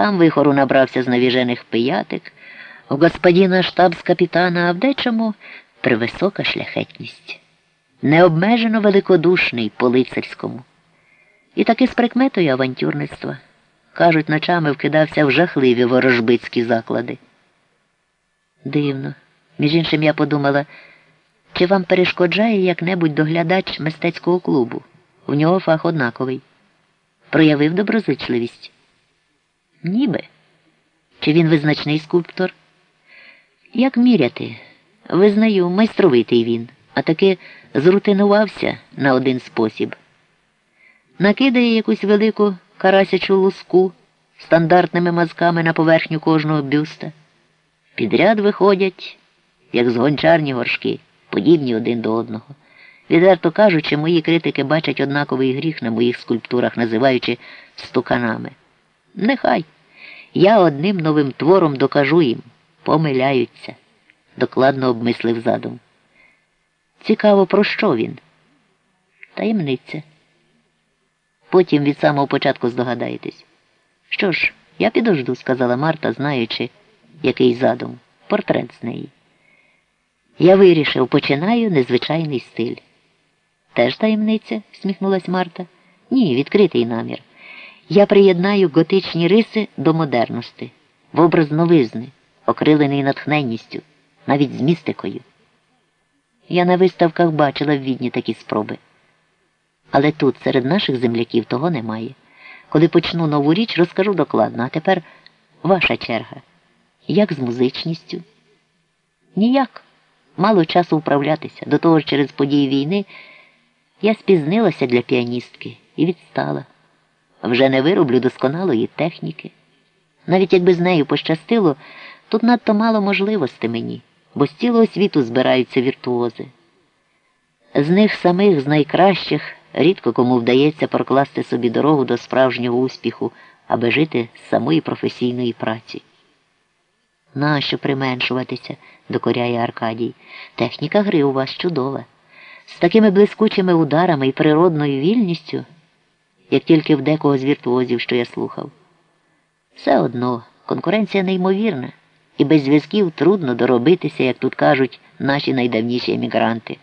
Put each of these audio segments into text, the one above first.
Там вихору набрався з навіжених пиятик, у господіна штабс-капітана, а в дечому привисока шляхетність. Необмежено великодушний по лицарському. І таки з прикметою авантюрництва. Кажуть, ночами вкидався в жахливі ворожбицькі заклади. Дивно. Між іншим я подумала, чи вам перешкоджає як-небудь доглядач мистецького клубу? У нього фах однаковий. Проявив доброзичливість. Ніби. Чи він визначний скульптор? Як міряти? Визнаю, майстровитий він, а таки зрутинувався на один спосіб. Накидає якусь велику карасячу луску стандартними мазками на поверхню кожного бюста. Підряд виходять, як з гончарні горшки, подібні один до одного. Відверто кажучи, мої критики бачать однаковий гріх на моїх скульптурах, називаючи стуканами. Нехай. Я одним новим твором докажу їм, помиляються, докладно обмислив задум. Цікаво, про що він? Таємниця. Потім від самого початку здогадаєтесь. Що ж, я підожду, сказала Марта, знаючи, який задум, портрет з неї. Я вирішив, починаю незвичайний стиль. Теж таємниця, всміхнулась Марта. Ні, відкритий намір. Я приєднаю готичні риси до модерності, в образ новизни, окрилений натхненністю, навіть з містикою. Я на виставках бачила в відні такі спроби. Але тут, серед наших земляків, того немає. Коли почну нову річ, розкажу докладно, а тепер ваша черга. Як з музичністю? Ніяк. Мало часу управлятися. До того ж, через події війни я спізнилася для піаністки і відстала. Вже не вироблю досконалої техніки. Навіть якби з нею пощастило, тут надто мало можливостей мені, бо з цілого світу збираються віртуози. З них самих, з найкращих, рідко кому вдається прокласти собі дорогу до справжнього успіху, аби жити з самої професійної праці. Нащо применшуватися, докоряє Аркадій. Техніка гри у вас чудова. З такими блискучими ударами і природною вільністю, як тільки в декого з віртуозів, що я слухав. Все одно конкуренція неймовірна, і без зв'язків трудно доробитися, як тут кажуть наші найдавніші емігранти.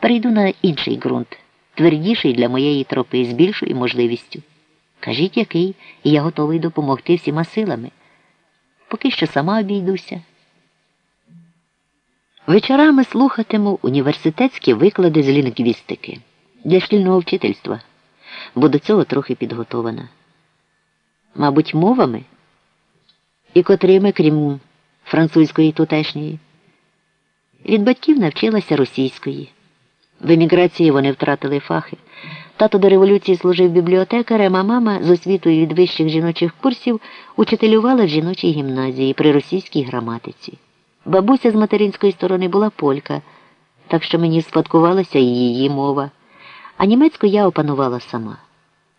Перейду на інший ґрунт, твердіший для моєї тропи, з більшою можливістю. Кажіть, який, і я готовий допомогти всіма силами. Поки що сама обійдуся. Вечорами слухатиму університетські виклади з лінгвістики для шкільного вчительства, бо до цього трохи підготована. Мабуть, мовами і котрими, крім французької тутешньої. Від батьків навчилася російської. В еміграції вони втратили фахи. Тато до революції служив бібліотекарем, а мама з освітою від вищих жіночих курсів учителювала в жіночій гімназії при російській граматиці. Бабуся з материнської сторони була полька, так що мені спадкувалася і її мова, а німецьку я опанувала сама.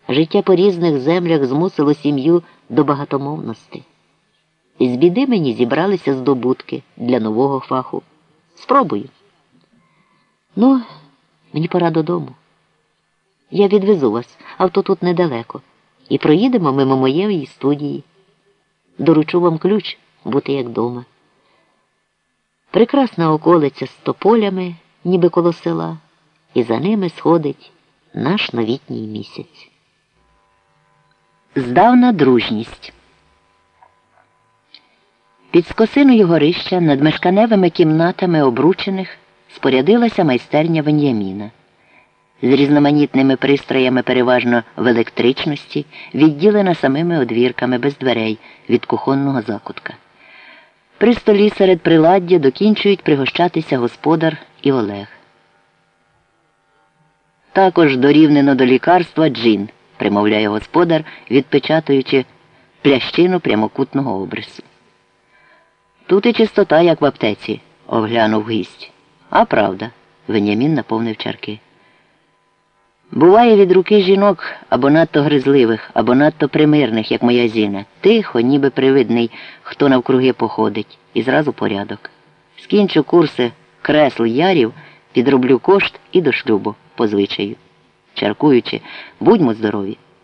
Життя по різних землях змусило сім'ю до багатомовності. З біди мені зібралися здобутки для нового фаху. Спробую. Ну, мені пора додому. Я відвезу вас, авто тут недалеко, і проїдемо мимо моєї студії. Доручу вам ключ бути як дома. Прекрасна околиця з тополями, ніби коло села, і за ними сходить наш новітній місяць. Здавна дружність. Під скосиною горища над мешканевими кімнатами обручених спорядилася майстерня Вен'яміна. З різноманітними пристроями переважно в електричності, відділена самими одвірками без дверей від кухонного закутка. При столі серед приладдя докінчують пригощатися господар і Олег. Також дорівнено до лікарства джин, примовляє господар, відпечатуючи плящину прямокутного обрису. Тут і чистота, як в аптеці, оглянув гість. А правда, Венямін наповнив чарки. Буває від руки жінок або надто гризливих, або надто примирних, як моя Зіна. Тихо, ніби привидний, хто навкруги походить, і зразу порядок. Скінчу курси кресл ярів, підроблю кошт і до шлюбу по звичаю. Чаркуючи, будьмо здорові.